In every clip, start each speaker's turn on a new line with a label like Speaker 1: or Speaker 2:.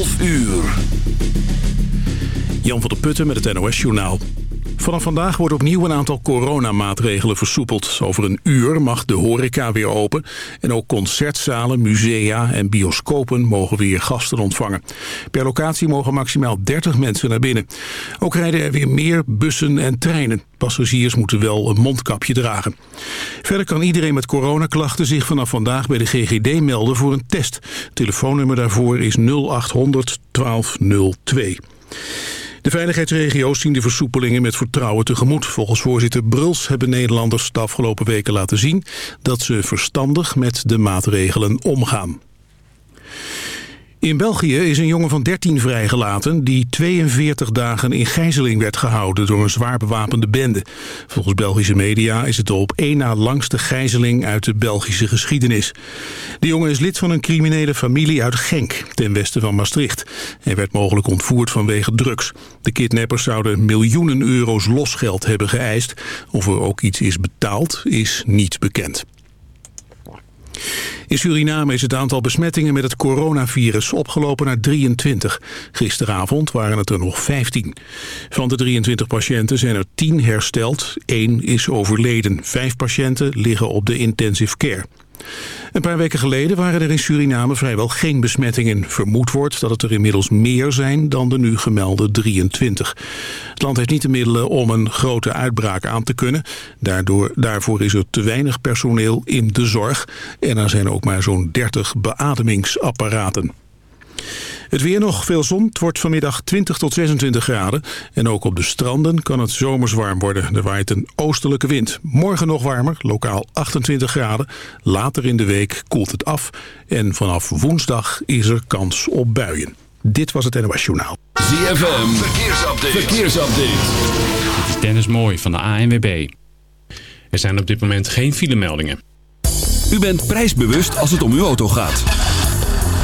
Speaker 1: 12 uur.
Speaker 2: Jan van der Putten met het NOS-journaal. Vanaf vandaag wordt opnieuw een aantal coronamaatregelen versoepeld. Over een uur mag de horeca weer open. En ook concertzalen, musea en bioscopen mogen weer gasten ontvangen. Per locatie mogen maximaal 30 mensen naar binnen. Ook rijden er weer meer bussen en treinen. Passagiers moeten wel een mondkapje dragen. Verder kan iedereen met coronaklachten zich vanaf vandaag bij de GGD melden voor een test. telefoonnummer daarvoor is 0800 1202. De veiligheidsregio's zien de versoepelingen met vertrouwen tegemoet. Volgens voorzitter Bruls hebben Nederlanders de afgelopen weken laten zien... dat ze verstandig met de maatregelen omgaan. In België is een jongen van 13 vrijgelaten... die 42 dagen in gijzeling werd gehouden door een zwaar bewapende bende. Volgens Belgische media is het de op één na langste gijzeling uit de Belgische geschiedenis. De jongen is lid van een criminele familie uit Genk, ten westen van Maastricht. Hij werd mogelijk ontvoerd vanwege drugs. De kidnappers zouden miljoenen euro's losgeld hebben geëist. Of er ook iets is betaald, is niet bekend. In Suriname is het aantal besmettingen met het coronavirus opgelopen naar 23. Gisteravond waren het er nog 15. Van de 23 patiënten zijn er 10 hersteld, 1 is overleden. Vijf patiënten liggen op de intensive care. Een paar weken geleden waren er in Suriname vrijwel geen besmettingen. Vermoed wordt dat het er inmiddels meer zijn dan de nu gemelde 23. Het land heeft niet de middelen om een grote uitbraak aan te kunnen. Daardoor, daarvoor is er te weinig personeel in de zorg. En er zijn ook maar zo'n 30 beademingsapparaten. Het weer nog, veel zon. Het wordt vanmiddag 20 tot 26 graden. En ook op de stranden kan het zomers warm worden. Er waait een oostelijke wind. Morgen nog warmer, lokaal 28 graden. Later in de week koelt het af. En vanaf woensdag is er kans op buien. Dit was het NOS Journaal.
Speaker 1: ZFM, verkeersupdate. verkeersupdate.
Speaker 3: Dit is Dennis Mooi van de ANWB. Er zijn op dit moment geen filemeldingen.
Speaker 1: U bent prijsbewust als het om uw auto gaat.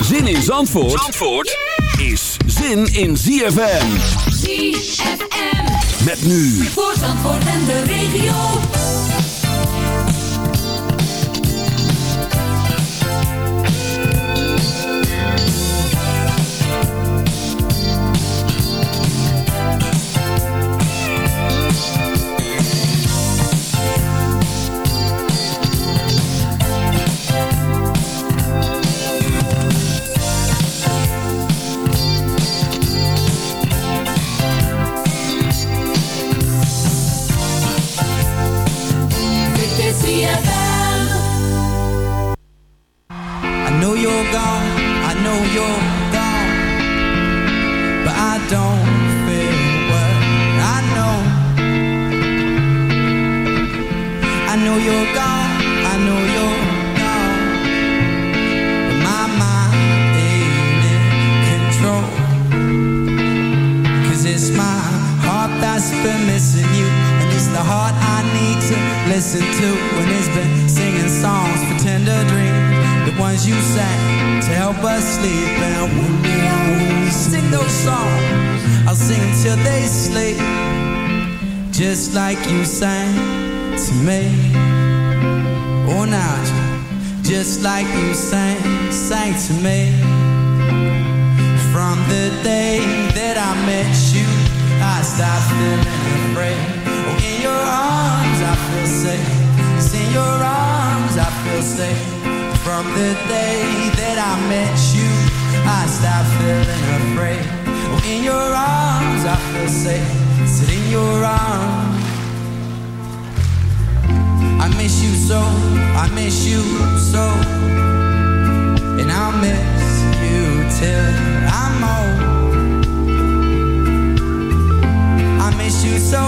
Speaker 1: Zin in Zandvoort, Zandvoort is zin in ZFM.
Speaker 4: ZFM.
Speaker 1: Met nu
Speaker 4: Voor Zandvoort en de regio.
Speaker 5: Listen to When it's been singing songs for tender dreams The ones you sang to help us sleep. And when will sing those songs. I'll sing till they sleep, just like you sang to me. Oh, now, just like you sang, sang to me. From the day that I met you, I stopped feeling afraid. Oh, in your arms I in your arms I feel safe. From the day that I met you, I stopped feeling afraid. Oh, in your arms I feel safe. Sit in your arms. I miss you so, I miss you so, and I'll miss you till I'm old. I miss you so,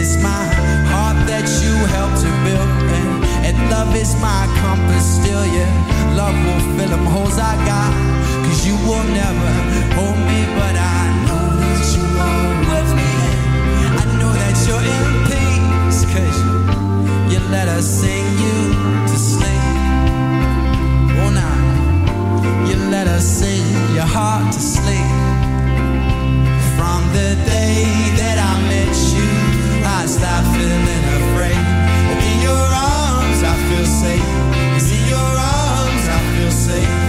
Speaker 5: it's my heart that you helped to build, and, and love is my compass still, yeah. Love will fill them holes I got, cause you will never hold me, but I know that you are with me. I know that you're in peace, cause you, you let us sing you to sleep. Oh, now, you let us sing your heart to sleep. From the day that I met you, I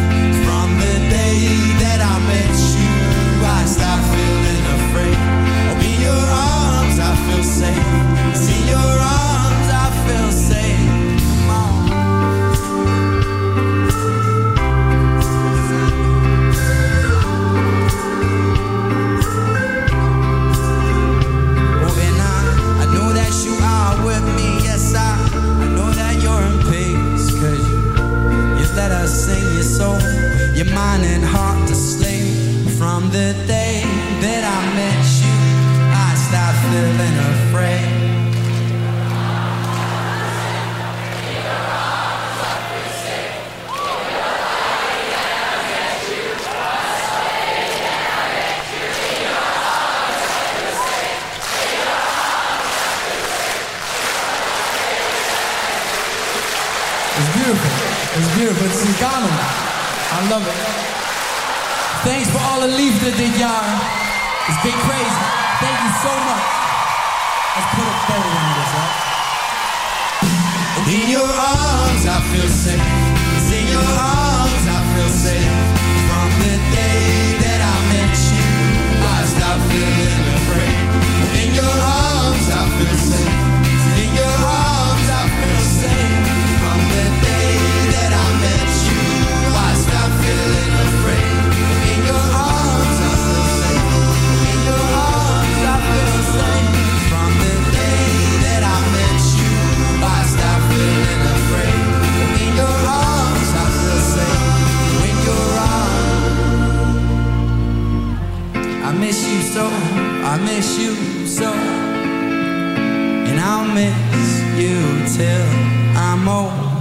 Speaker 5: soul, your mind and heart to sleep. From the day that I met you, I stopped feeling afraid. It's beautiful. It's beautiful. It's in. I love it. Thanks for all the liefde dit jaar. It's been crazy. Thank you so much. Let's put a bow on this, huh? In your arms I feel safe. In your arms I feel safe. From the day miss you so, I miss you so. And I'll miss you till I'm old.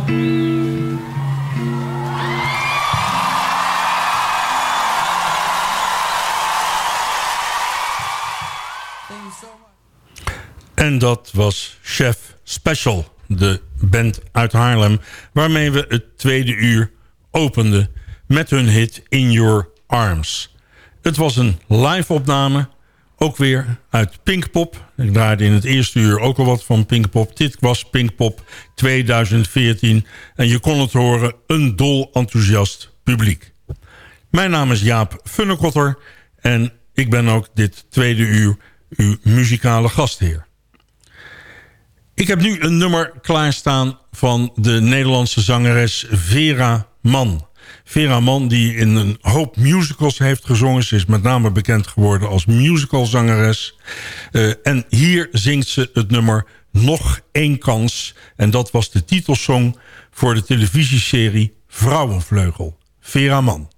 Speaker 6: En dat was Chef Special, de band uit Haarlem... waarmee we het tweede uur openden met hun hit In Your Arms. Het was een live-opname, ook weer uit Pinkpop. Ik draaide in het eerste uur ook al wat van Pinkpop. Dit was Pinkpop 2014 en je kon het horen, een dol enthousiast publiek. Mijn naam is Jaap Funnekotter en ik ben ook dit tweede uur uw muzikale gastheer. Ik heb nu een nummer klaarstaan van de Nederlandse zangeres Vera Mann. Vera Mann die in een hoop musicals heeft gezongen. Ze is met name bekend geworden als musicalzangeres. Uh, en hier zingt ze het nummer Nog één kans. En dat was de titelsong voor de televisieserie Vrouwenvleugel. Vera Mann.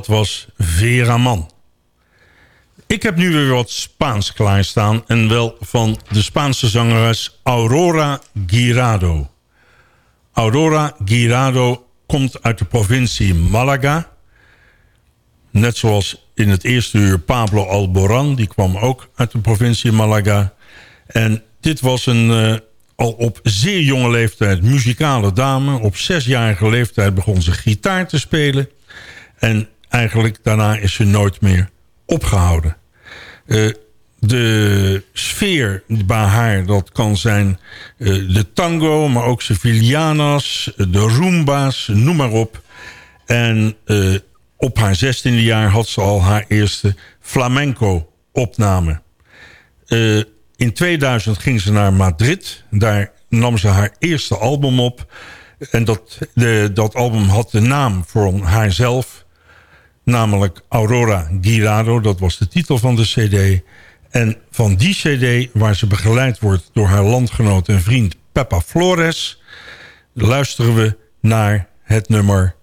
Speaker 6: Dat was Vera Man. Ik heb nu weer wat Spaans klaarstaan. En wel van de Spaanse zangeres Aurora Girado. Aurora Girado komt uit de provincie Malaga. Net zoals in het eerste uur Pablo Alboran. Die kwam ook uit de provincie Malaga. En dit was een uh, al op zeer jonge leeftijd muzikale dame. Op zesjarige leeftijd begon ze gitaar te spelen. En eigenlijk daarna is ze nooit meer opgehouden. Uh, de sfeer bij haar, dat kan zijn uh, de tango, maar ook Sevillanas, de rumba's, noem maar op. En uh, op haar zestiende jaar had ze al haar eerste flamenco-opname. In 2000 ging ze naar Madrid. Daar nam ze haar eerste album op. En dat, de, dat album had de naam voor haarzelf. Namelijk Aurora Girado. Dat was de titel van de cd. En van die cd, waar ze begeleid wordt door haar landgenoot en vriend Peppa Flores... luisteren we naar het nummer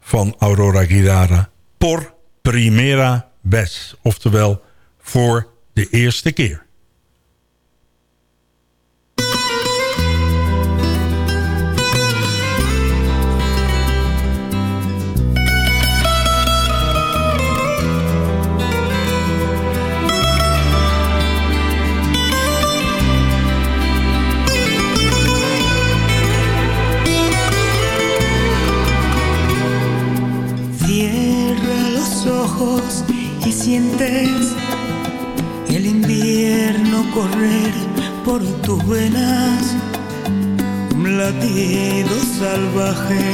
Speaker 6: van Aurora Girada. Por primera vez. Oftewel, voor de eerste keer.
Speaker 7: Sientes el invierno correr por tus venas. Un latido salvaje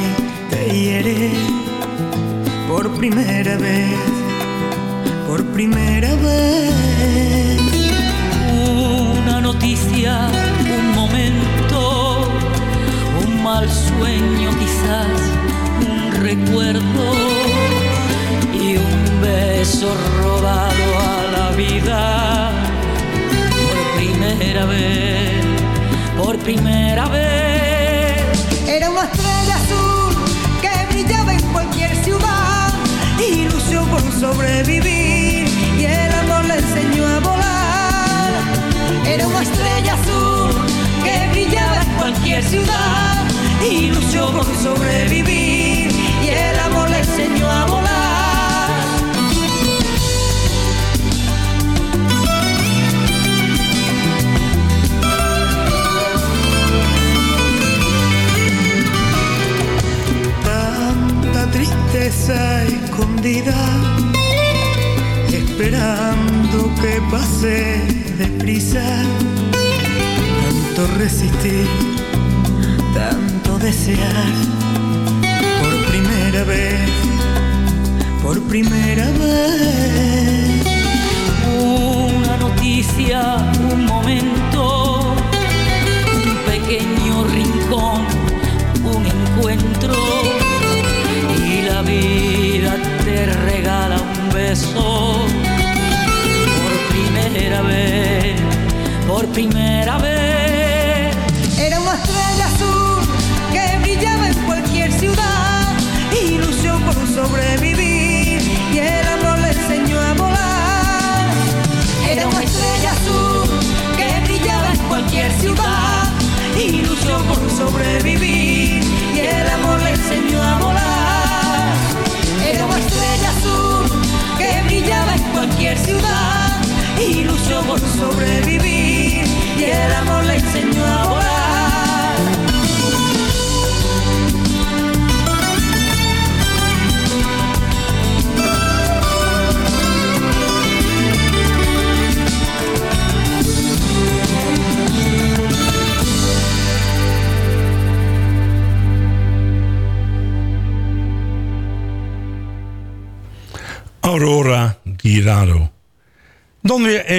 Speaker 7: te hiere por primera vez, por primera vez. Sobrevivir y el amor le enseñó a volar. tristeza escondida, esperando que pase deprisa. Tanto resistir, por primera vez, por primera vez.
Speaker 8: Una noticia, un momento, un pequeño rincón, un encuentro la vida te regala un beso por primera vez, por primera vez.
Speaker 7: Por sobrevivir y el amor le enseñó a volar. Era una estrella azul que brillaba en cualquier ciudad y luchó por sobrevivir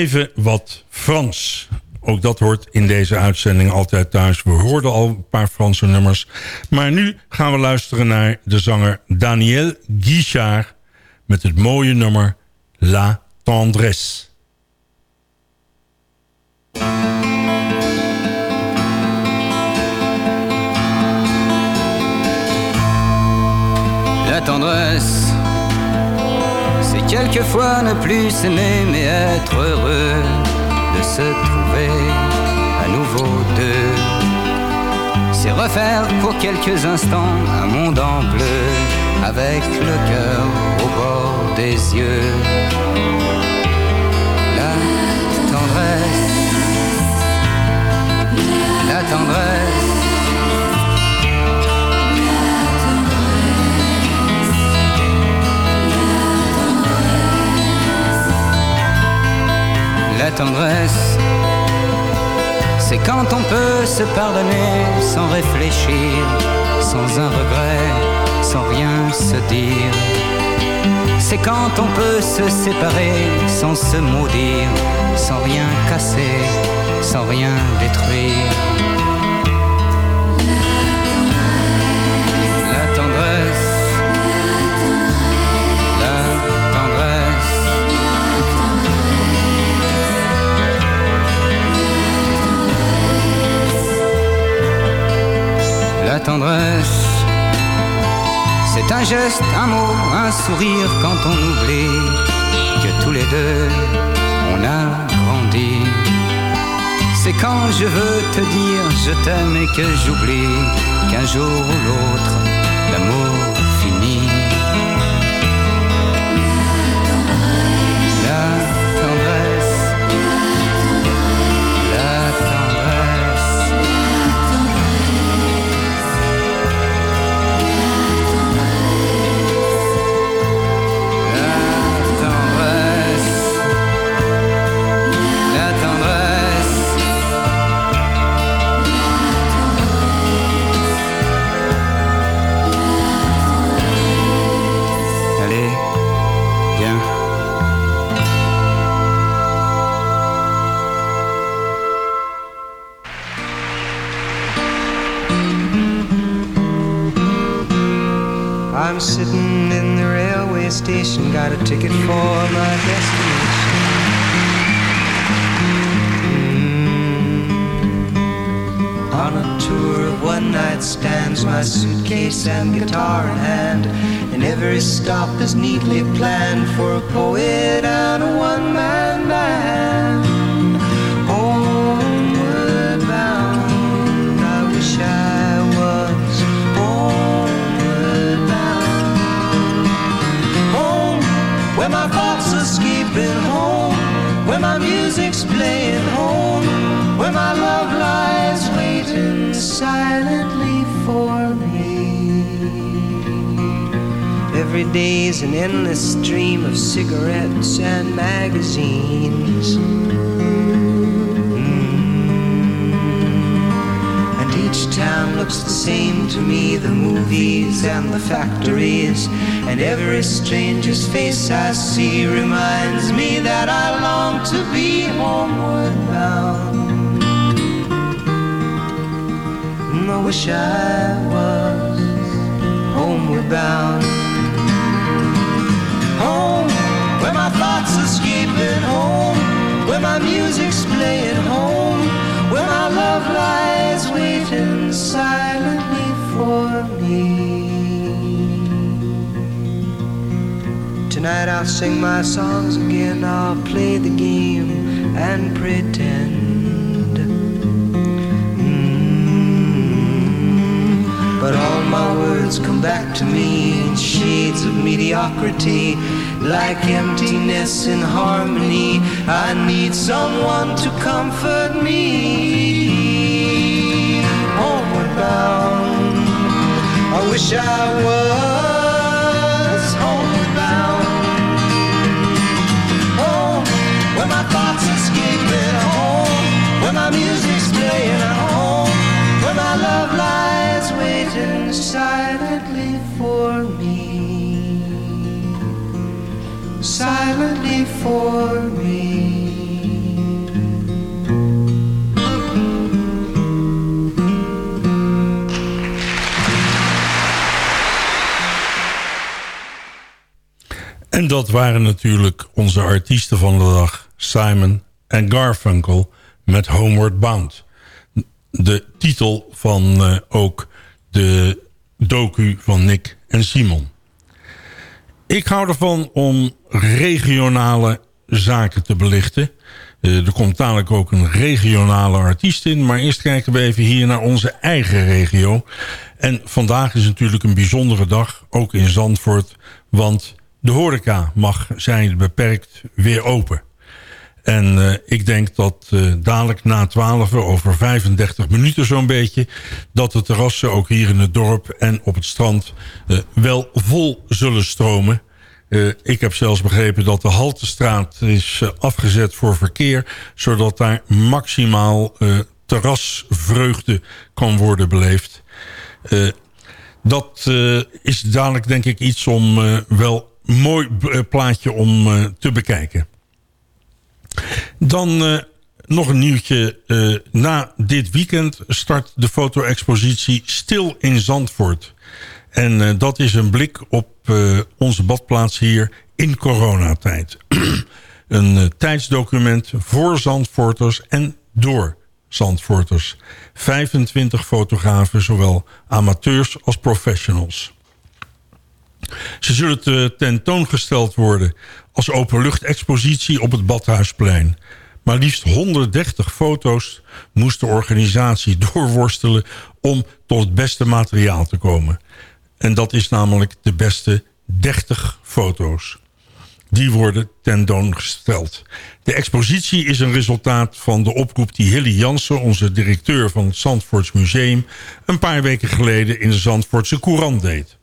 Speaker 6: even wat Frans. Ook dat hoort in deze uitzending altijd thuis. We hoorden al een paar Franse nummers. Maar nu gaan we luisteren naar de zanger Daniel Guichard... met het mooie nummer La Tendresse.
Speaker 9: La tendresse quelquefois ne plus s'aimer mais être heureux de se trouver à nouveau deux. C'est refaire pour quelques instants un monde en bleu avec le cœur au bord des yeux. La tendresse, la tendresse. La tendresse, c'est quand on peut se pardonner sans réfléchir, sans un regret, sans rien se dire. C'est quand on peut se séparer sans se maudire, sans rien casser, sans rien détruire. C'est un geste, un mot, un sourire quand on oublie que tous les deux on a grandi. C'est quand je veux te dire je t'aime et que j'oublie qu'un jour ou l'autre l'amour
Speaker 10: ticket for my destination. Mm. On a tour of one night stands, my suitcase and guitar in hand. And every stop is neatly planned for a poet and a one man band. Every day's an endless stream of cigarettes and magazines. Mm. And each town looks the same to me the movies and the factories. And every stranger's face I see reminds me that I long to be homeward bound. And I wish I was homeward bound. Home, where my thoughts escaping home, where my music's playing home, where my love lies waiting silently for me. Tonight I'll sing my songs again, I'll play the game and pretend. But all my words come back to me in shades of mediocrity, like emptiness in harmony. I need someone to comfort me. Homeward bound, I wish I was homeward bound. Home, where my thoughts escaping home, where my music's playing at home, where my love lies silently for me. Silently for me.
Speaker 6: En dat waren natuurlijk onze artiesten van de dag. Simon en Garfunkel met Homeward Bound. De titel van eh, ook de docu van Nick en Simon. Ik hou ervan om regionale zaken te belichten. Eh, er komt dadelijk ook een regionale artiest in. Maar eerst kijken we even hier naar onze eigen regio. En vandaag is natuurlijk een bijzondere dag, ook in Zandvoort. Want de horeca mag zijn beperkt weer open. En eh, ik denk dat eh, dadelijk na 12 over 35 minuten zo'n beetje... dat de terrassen ook hier in het dorp en op het strand eh, wel vol zullen stromen. Ik heb zelfs begrepen dat de Haltestraat is afgezet voor verkeer... zodat daar maximaal terrasvreugde kan worden beleefd. Dat is dadelijk denk ik iets om wel mooi plaatje om te bekijken. Dan eh, nog een nieuwtje. eh, na dit weekend start de foto-expositie Stil in Zandvoort. En eh, dat is een blik op onze badplaats hier in coronatijd. een tijdsdocument voor Zandvoorters en door Zandvoorters. 25 fotografen, zowel amateurs als professionals. Ze zullen te tentoongesteld worden als openluchtexpositie op het Badhuisplein. Maar liefst 130 foto's moest de organisatie doorworstelen om tot het beste materiaal te komen. En dat is namelijk de beste 30 foto's. Die worden tentoongesteld. De expositie is een resultaat van de oproep die Hilly Jansen... onze directeur van het Zandvoorts Museum... een paar weken geleden in de Zandvoortse Courant deed.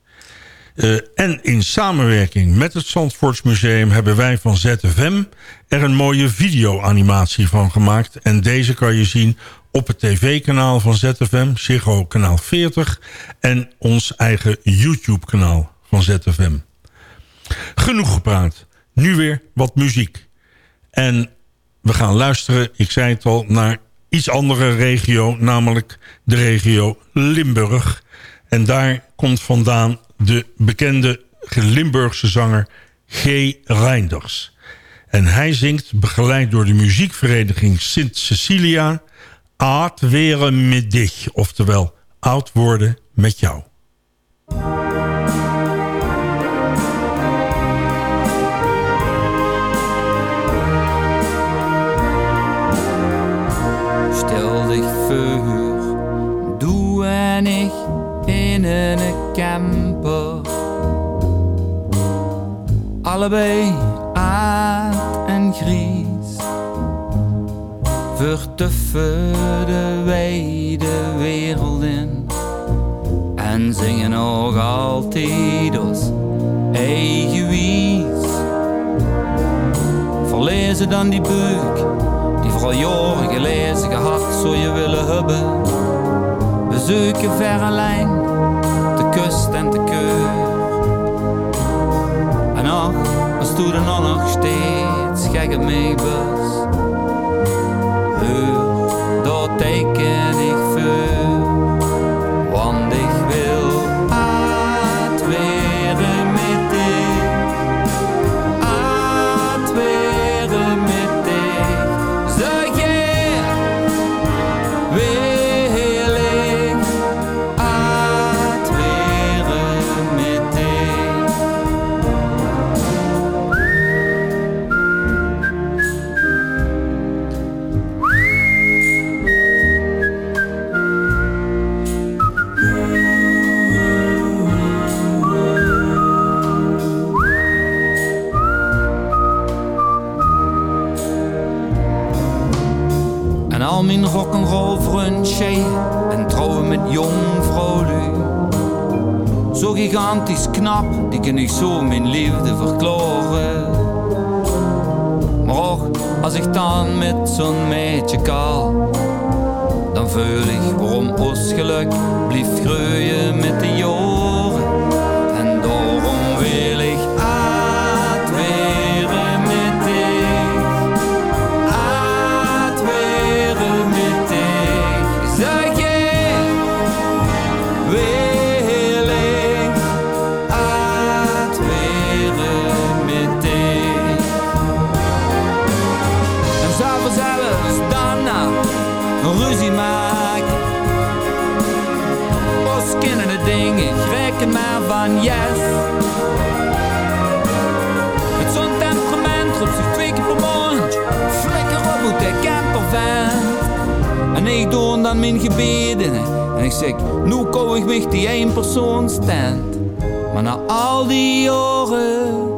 Speaker 6: Uh, en in samenwerking met het Zandvoorts Museum... hebben wij van ZFM er een mooie video-animatie van gemaakt. En deze kan je zien op het tv-kanaal van ZFM, Ziggo kanaal 40... en ons eigen YouTube-kanaal van ZFM. Genoeg gepraat. Nu weer wat muziek. En we gaan luisteren, ik zei het al, naar iets andere regio... namelijk de regio Limburg. En daar komt vandaan de bekende Limburgse zanger G. Reinders. En hij zingt, begeleid door de muziekvereniging Sint Cecilia... Aard weren met dich, oftewel oud worden met jou.
Speaker 11: Stel dich voor, du en ik in een camper. Allebei aard en gries. Vertuffen de wijde wereld in. En zingen nog altijd ons eigen wies. Verlezen dan die buik die vooral jaren gelezen gehad zou je willen hebben. We zoeken verre lijn, Ach, als nog nog steeds gekke mee bus. Heur, dat teken gigantisch knap, die kan ik zo mijn liefde verklaren. Maar ook als ik dan met zo'n meisje kaal, dan voel ik waarom ons geluk blijft groeien met de jaren. Dan mijn gebeden. En ik zeg, nu kom ik mich die één persoon stand. Maar na al die jaren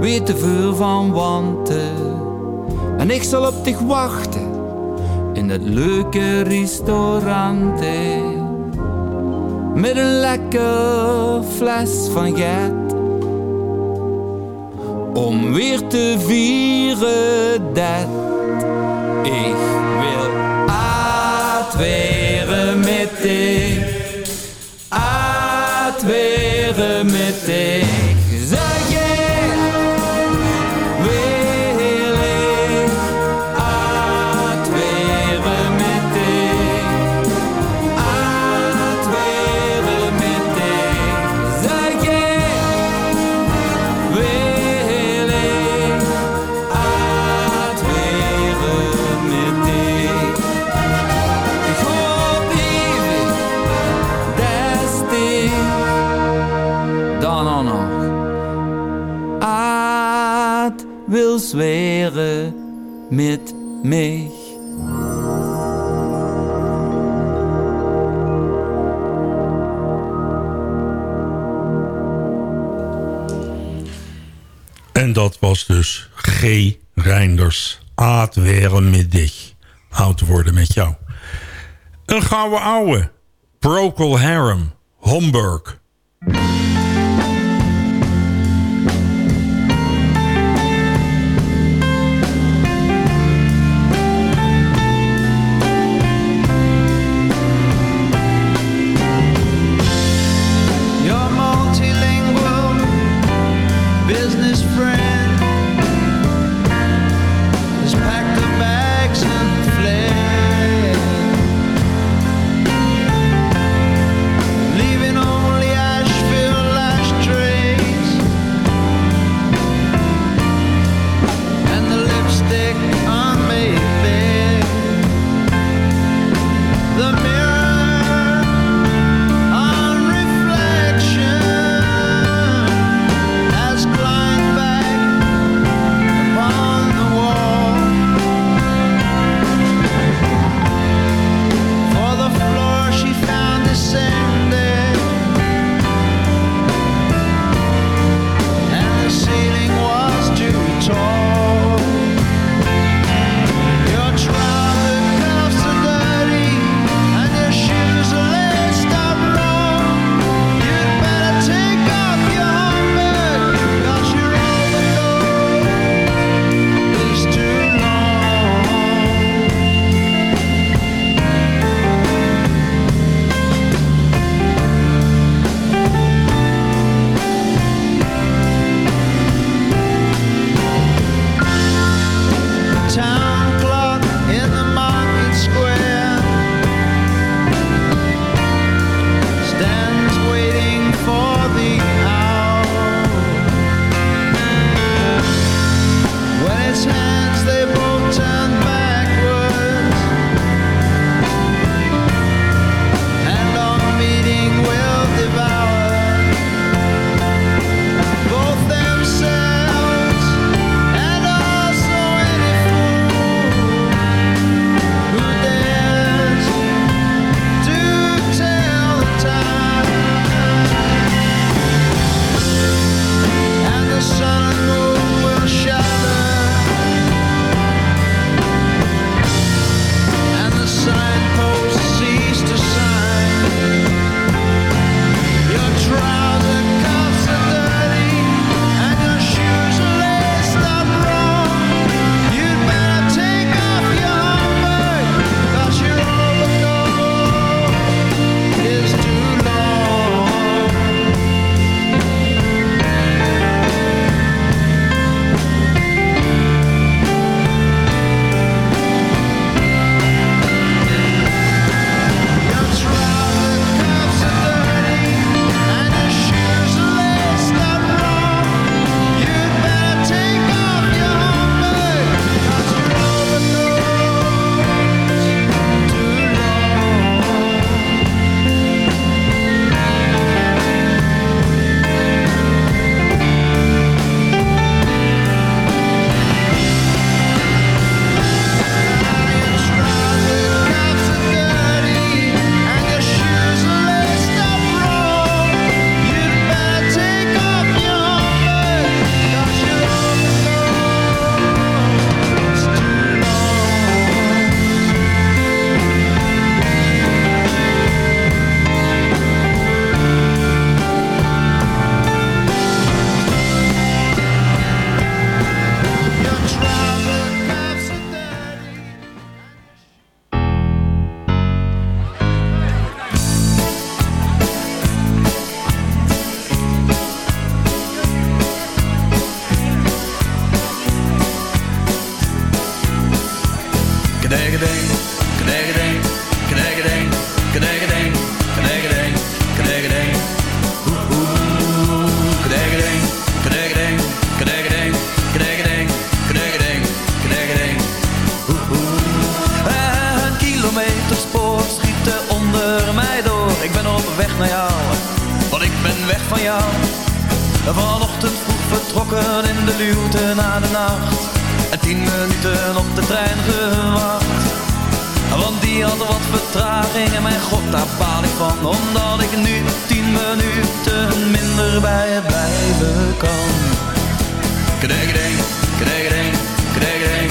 Speaker 11: weet te veel van wanten. En ik zal op dich wachten in dat leuke restaurant. Met een lekker fles van get. Om weer te vieren dat ik uitweren met dich. Uitweren met dich. Met mij.
Speaker 6: En dat was dus G. Reinders. Aad met dich. Oud worden met jou. Een gouden ouwe. Procol Harum. Homburg.
Speaker 12: Kedegedeng, kedegedeng. Oeh, oeh, kedegedeng, kedegedeng, kedegedeng, kedegedeng, kedegedeng, kedegedeng. Oeh, oeh. Een kilometerspoor schiet er onder mij door. Ik ben op weg naar jou, want ik ben weg van jou. Vanochtend vroeg vertrokken in de luwte na de nacht. En tien minuten op de trein gewacht. Want die had wat vertraging en mijn god daar baal ik van. Omdat ik nu tien minuten minder bij je blijven kan. Kedegedeng, kedegedeng, kedegedeng,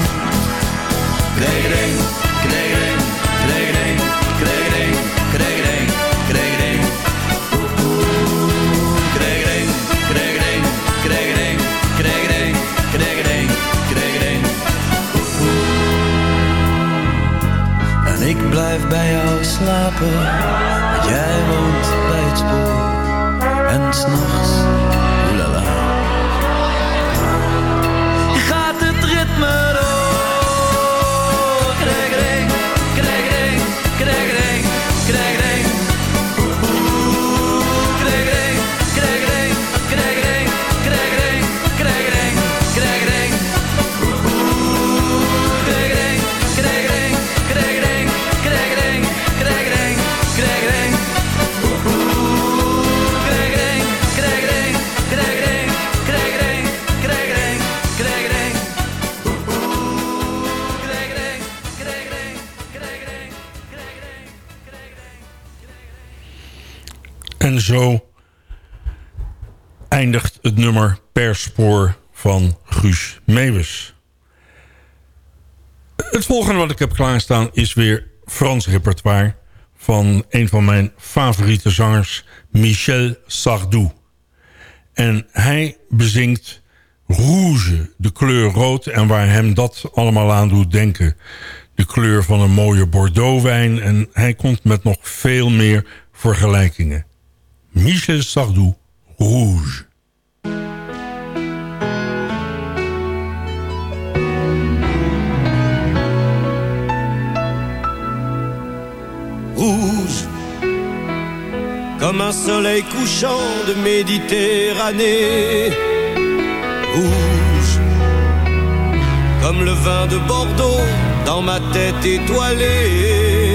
Speaker 12: Slapen, jij woont bij het spoor. En s'nachts,
Speaker 6: zo eindigt het nummer per spoor van Guus Meeuwis. Het volgende wat ik heb klaarstaan is weer Frans repertoire... van een van mijn favoriete zangers, Michel Sardou. En hij bezingt Rouge, de kleur rood... en waar hem dat allemaal aan doet denken... de kleur van een mooie Bordeaux-wijn... en hij komt met nog veel meer vergelijkingen. Michel Sardou, Rouge.
Speaker 13: rouge, comme un soleil couchant de Méditerranée. Rouge, comme le vin de Bordeaux dans ma tête étoilée.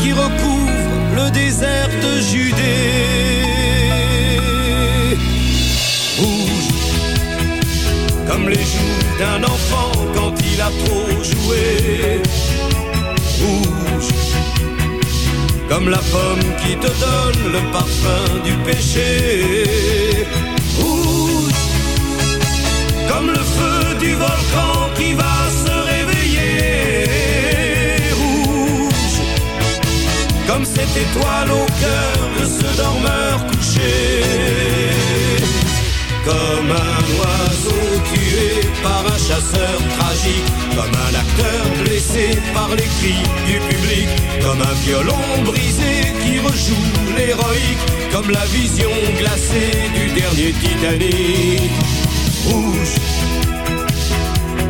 Speaker 13: Qui recouvre le désert de Judée. Rouge, comme les joues d'un enfant quand il a trop joué. Rouge, comme la pomme qui te donne le parfum du péché. Rouge, comme le feu du volcan qui va étoile au cœur de ce dormeur couché. Comme un oiseau tué par un chasseur tragique, comme un acteur blessé par les cris du public, comme un violon brisé qui rejoue l'héroïque, comme la vision glacée du dernier Titanic. Rouge,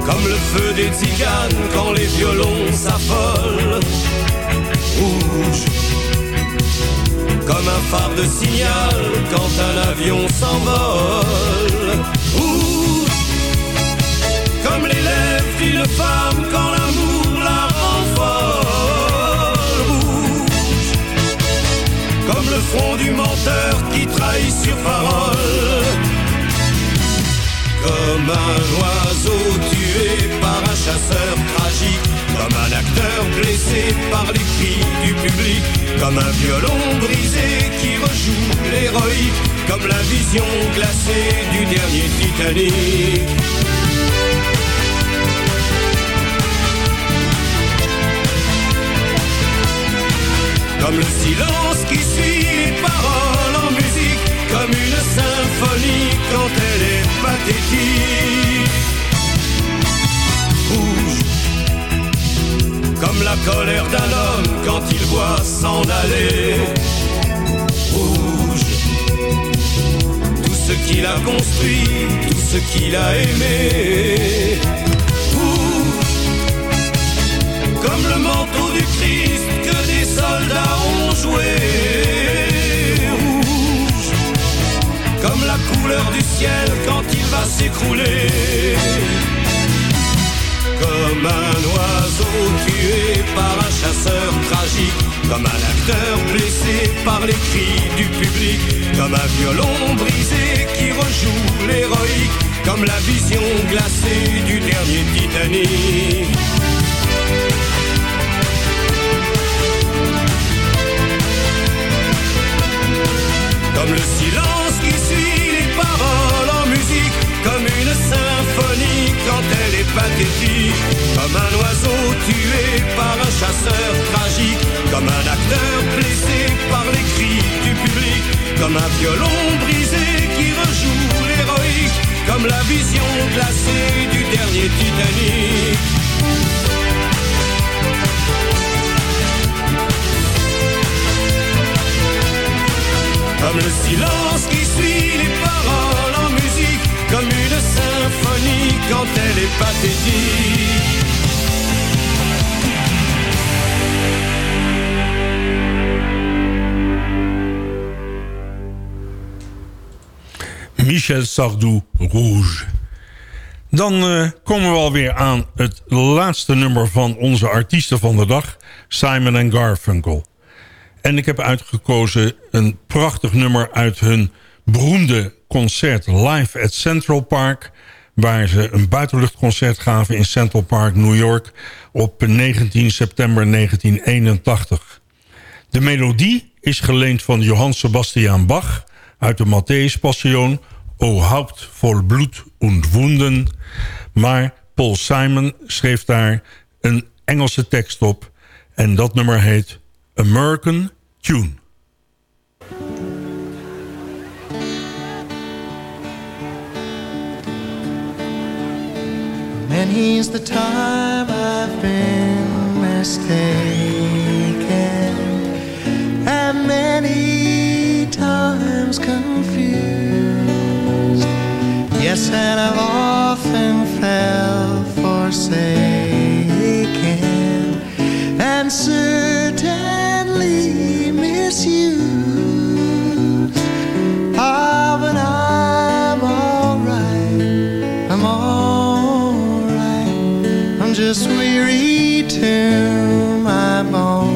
Speaker 13: comme le feu des tziganes quand les violons s'affolent. Rouge, comme un phare de signal quand un avion s'envole. Rouge, comme les lèvres d'une femme quand l'amour la rend folle. Comme le front du menteur qui trahit sur parole. Comme un oiseau tué par les cris du public, comme un violon brisé qui rejoue l'héroïque, comme la vision glacée du dernier Titanic. Comme le silence qui suit les paroles en musique, comme une symphonie quand elle est pathétique. Comme la colère d'un homme quand il voit s'en aller. Rouge, tout ce qu'il a construit, tout ce qu'il a aimé. Rouge, comme le manteau du Christ que des soldats ont joué. Rouge, comme la couleur du ciel quand il va s'écrouler. Comme un oiseau tué par un chasseur tragique, comme un acteur blessé par les cris du public, comme un violon brisé qui rejoue l'héroïque, comme la vision glacée du dernier Titanic. Comme le silence qui suit les paroles en musique, quand elle est pathétique, comme un oiseau tué par un chasseur tragique, comme un acteur blessé par les cris du public, comme un violon brisé qui rejoue l'héroïque, comme la vision glacée du dernier Titanic. Comme le silence qui suit les paroles en musique, comme une symphonie quand elle est.
Speaker 6: Michel Sardou, Rouge. Dan eh, komen we alweer aan het laatste nummer van onze artiesten van de dag, Simon Garfunkel. En ik heb uitgekozen een prachtig nummer uit hun beroemde concert live at Central Park... waar ze een buitenluchtconcert gaven in Central Park, New York... op 19 september 1981. De melodie is geleend van Johann Sebastian Bach... uit de Matthäus Passion... O Haupt vol bloed und Wunden. Maar Paul Simon schreef daar een Engelse tekst op... en dat nummer heet American Tune.
Speaker 10: Many's the time I've been mistaken, and many times confused. Yes, and I've often felt forsaken, and certainly this weary
Speaker 14: tomb I'm
Speaker 10: on.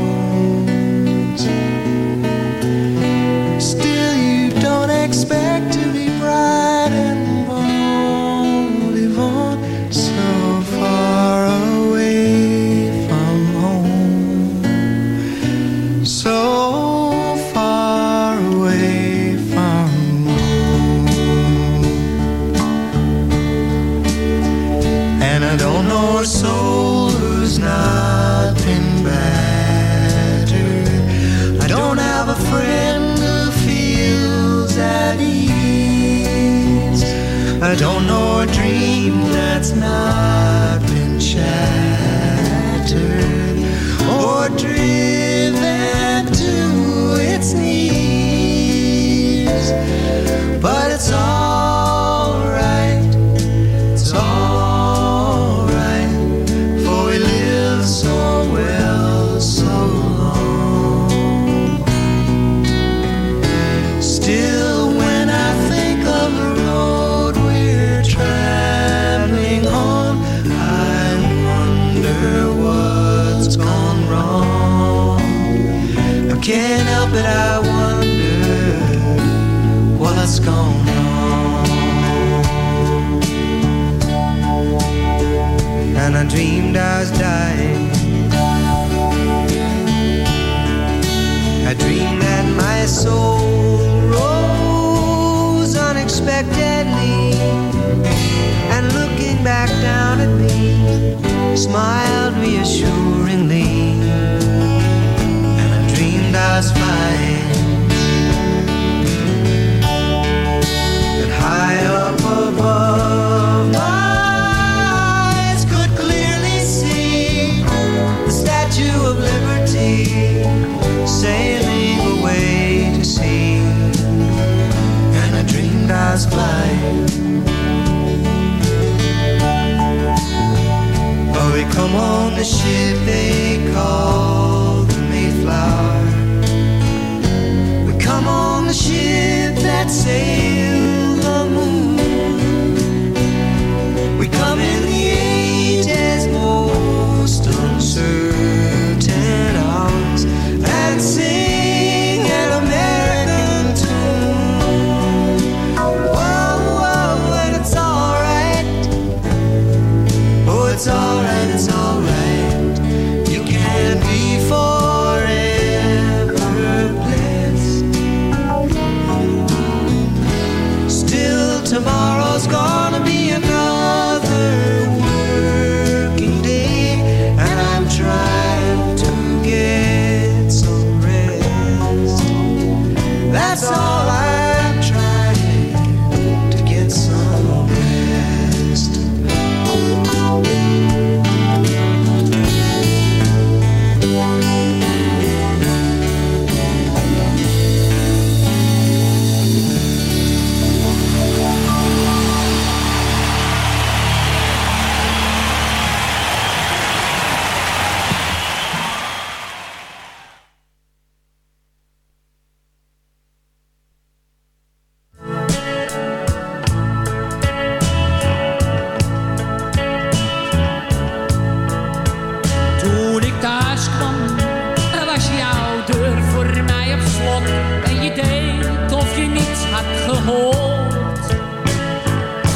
Speaker 10: je niets had gehoord.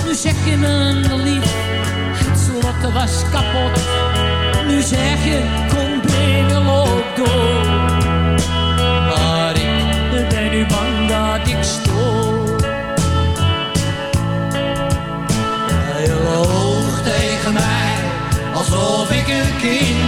Speaker 10: Nu zeg je mijn lief, het slot was kapot. Nu zeg je, kom binnen, loop door. Maar ik ben nu bang dat ik stoor. Hij loog tegen mij, alsof ik een kind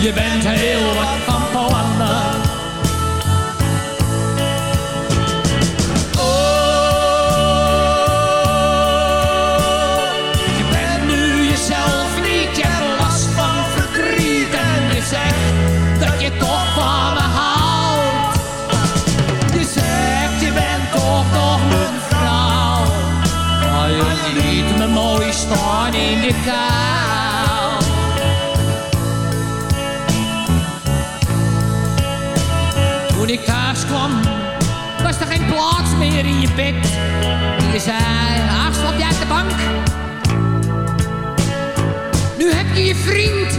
Speaker 10: Je bent heel wat van Oh Je bent nu jezelf niet erg last van verdriet. En je zegt dat je toch van me houdt. Je zegt je bent toch toch mijn vrouw. Maar je riep niet mijn mooie
Speaker 8: stand in je kaart. Toen ik thuis kwam, was er geen plaats meer in je bed. Je zei, ach, stap jij uit de bank? Nu heb je je vriend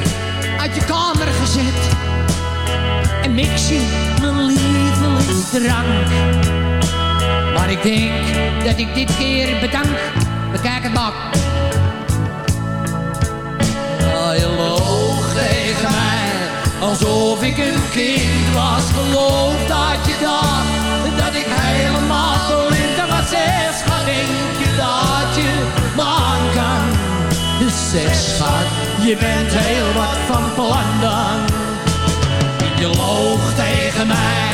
Speaker 8: uit je kamer gezet. En mix je mijn lievelingsdrank. Maar ik denk dat ik dit keer bedank. Bekijk het bak. Alsof ik een kind was. Geloof dat je dacht dat ik helemaal blind was. Zeg, schat, denk je dat je me aan kan? Dus zeg, schat, je bent heel wat van plan dan. Je loog tegen mij,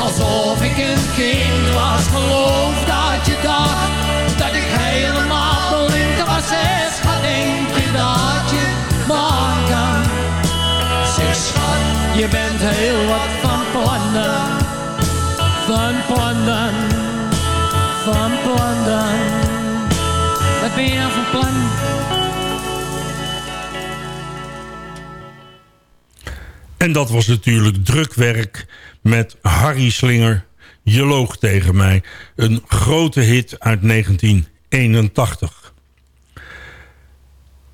Speaker 8: alsof ik een kind was. Geloof dat je dacht heel wat van plannen. Van plannen, van plannen. Wat ben je nou?
Speaker 6: En dat was natuurlijk drukwerk met Harry Slinger. Je loog tegen mij. Een grote hit uit 1981.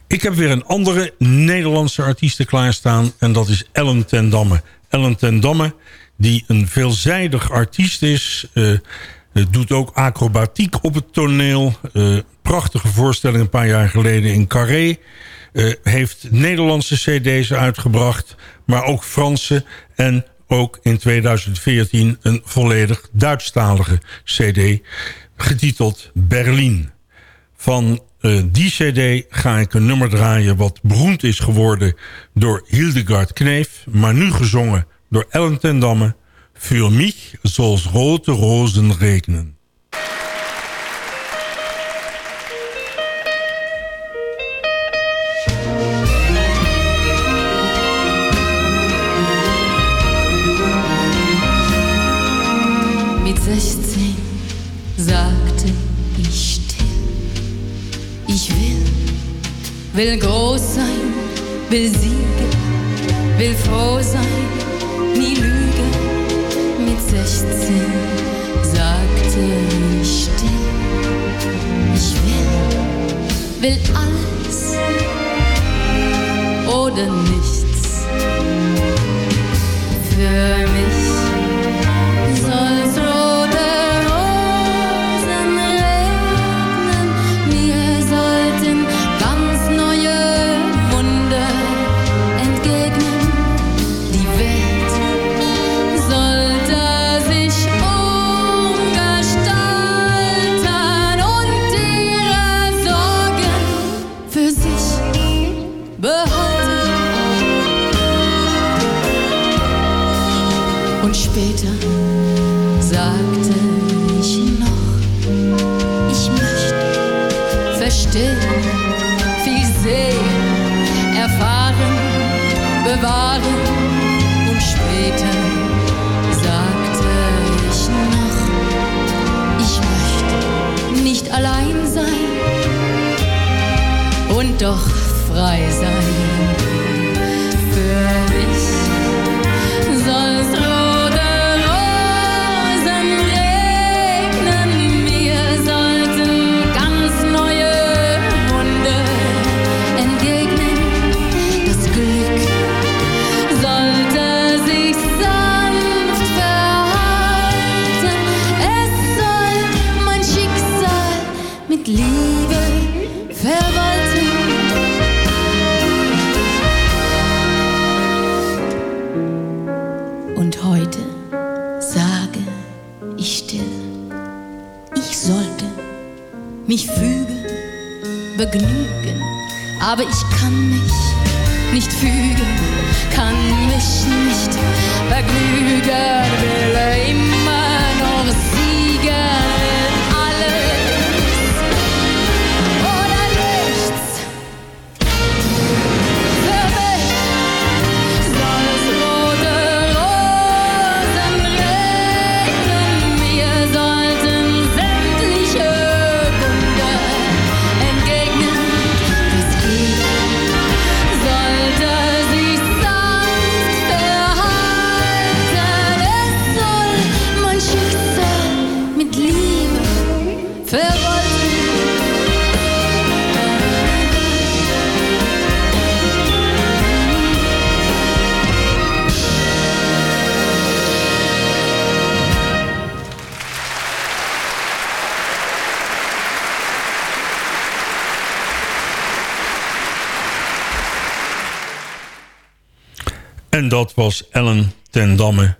Speaker 6: Ik heb weer een andere Nederlandse artieste klaarstaan. En dat is Ellen ten Damme. Ellen ten Damme, die een veelzijdig artiest is... eh, doet ook acrobatiek op het toneel. Eh, prachtige voorstelling een paar jaar geleden in Carré. Eh, heeft Nederlandse cd's uitgebracht, maar ook Franse en ook in 2014 een volledig Duitsstalige cd getiteld Berlin. Van eh, die cd ga ik een nummer draaien wat beroemd is geworden door Hildegard Kneef, maar nu gezongen door Ellen ten Damme. Für mich zoals rote rozen regnen.
Speaker 15: Will groß sein, will siegen, will froh sein, nie lügen. Mit 16 sagte ich still, ich will, will alles oder nichts. Sein und doch frei sein. Mich fügen, begnügen, aber ich kann mich nicht fügen, kann mich nicht begnügen, will immer
Speaker 6: dat was Ellen ten Damme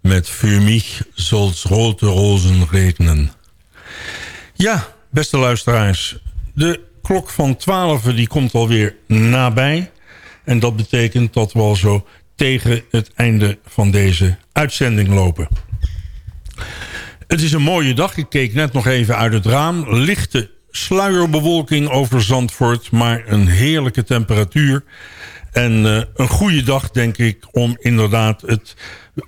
Speaker 6: met Für mich soll's rote rozen regenen. Ja, beste luisteraars. De klok van 12 die komt alweer nabij. En dat betekent dat we al zo tegen het einde van deze uitzending lopen. Het is een mooie dag. Ik keek net nog even uit het raam. Lichte sluierbewolking over Zandvoort, maar een heerlijke temperatuur. En uh, een goede dag, denk ik, om inderdaad het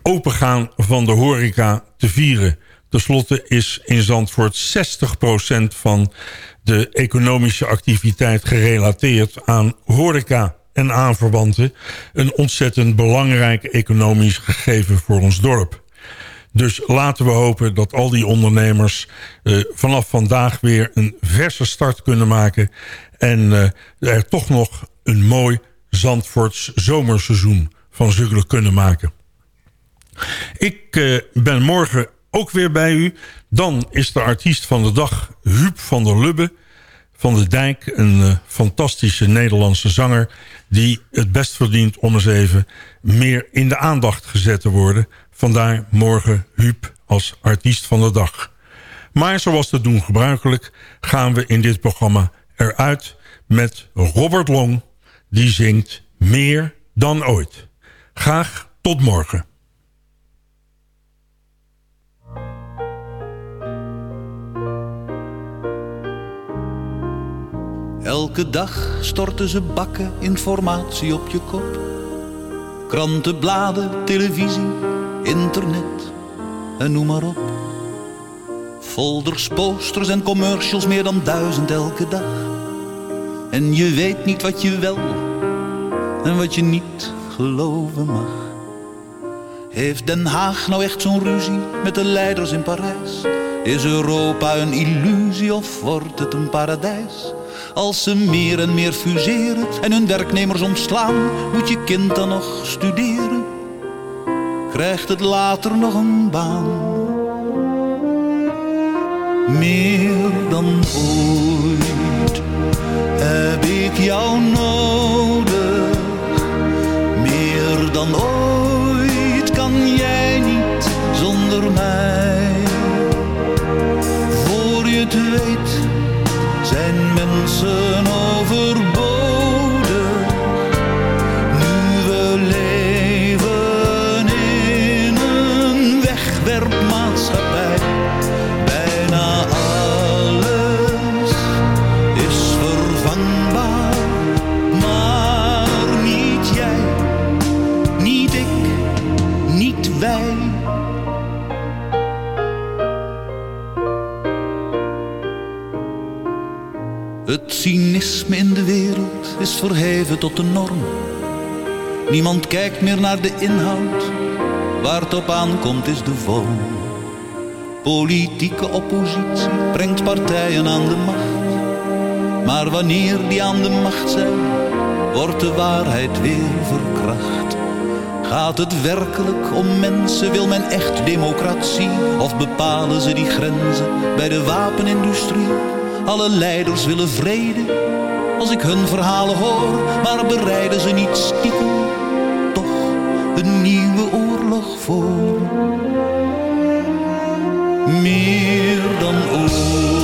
Speaker 6: opengaan van de horeca te vieren. Ten slotte is in Zandvoort 60% van de economische activiteit gerelateerd aan horeca en aanverwanten. Een ontzettend belangrijk economisch gegeven voor ons dorp. Dus laten we hopen dat al die ondernemers uh, vanaf vandaag weer een verse start kunnen maken. En uh, er toch nog een mooi Zandvoorts zomerseizoen van zullen kunnen maken. Ik uh, ben morgen ook weer bij u. Dan is de artiest van de dag Huub van der Lubbe van de Dijk. Een uh, fantastische Nederlandse zanger die het best verdient om eens even meer in de aandacht gezet te worden. Vandaar morgen Huub als artiest van de dag. Maar zoals te doen gebruikelijk gaan we in dit programma eruit met Robert Long. Die zingt meer dan ooit. Graag tot morgen.
Speaker 16: Elke dag storten ze bakken informatie op je kop. Kranten, bladen, televisie, internet en noem maar op. Folders, posters en commercials, meer dan duizend elke dag. En je weet niet wat je wel en wat je niet geloven mag. Heeft Den Haag nou echt zo'n ruzie met de leiders in Parijs? Is Europa een illusie of wordt het een paradijs? Als ze meer en meer fuseren en hun werknemers ontslaan, moet je kind dan nog studeren? Krijgt het later nog een baan? Meer dan ooit heb ik jou nodig. Dan ooit kan jij niet zonder mij. Voor je het weet zijn mensen overbodig. Het cynisme in de wereld is verheven tot de norm. Niemand kijkt meer naar de inhoud, waar het op aankomt is de vorm. Politieke oppositie brengt partijen aan de macht. Maar wanneer die aan de macht zijn, wordt de waarheid weer verkracht. Gaat het werkelijk om mensen, wil men echt democratie? Of bepalen ze die grenzen bij de wapenindustrie? Alle leiders willen vrede, als ik hun verhalen hoor, maar bereiden ze niet stiekem toch een nieuwe oorlog voor. Meer dan ooit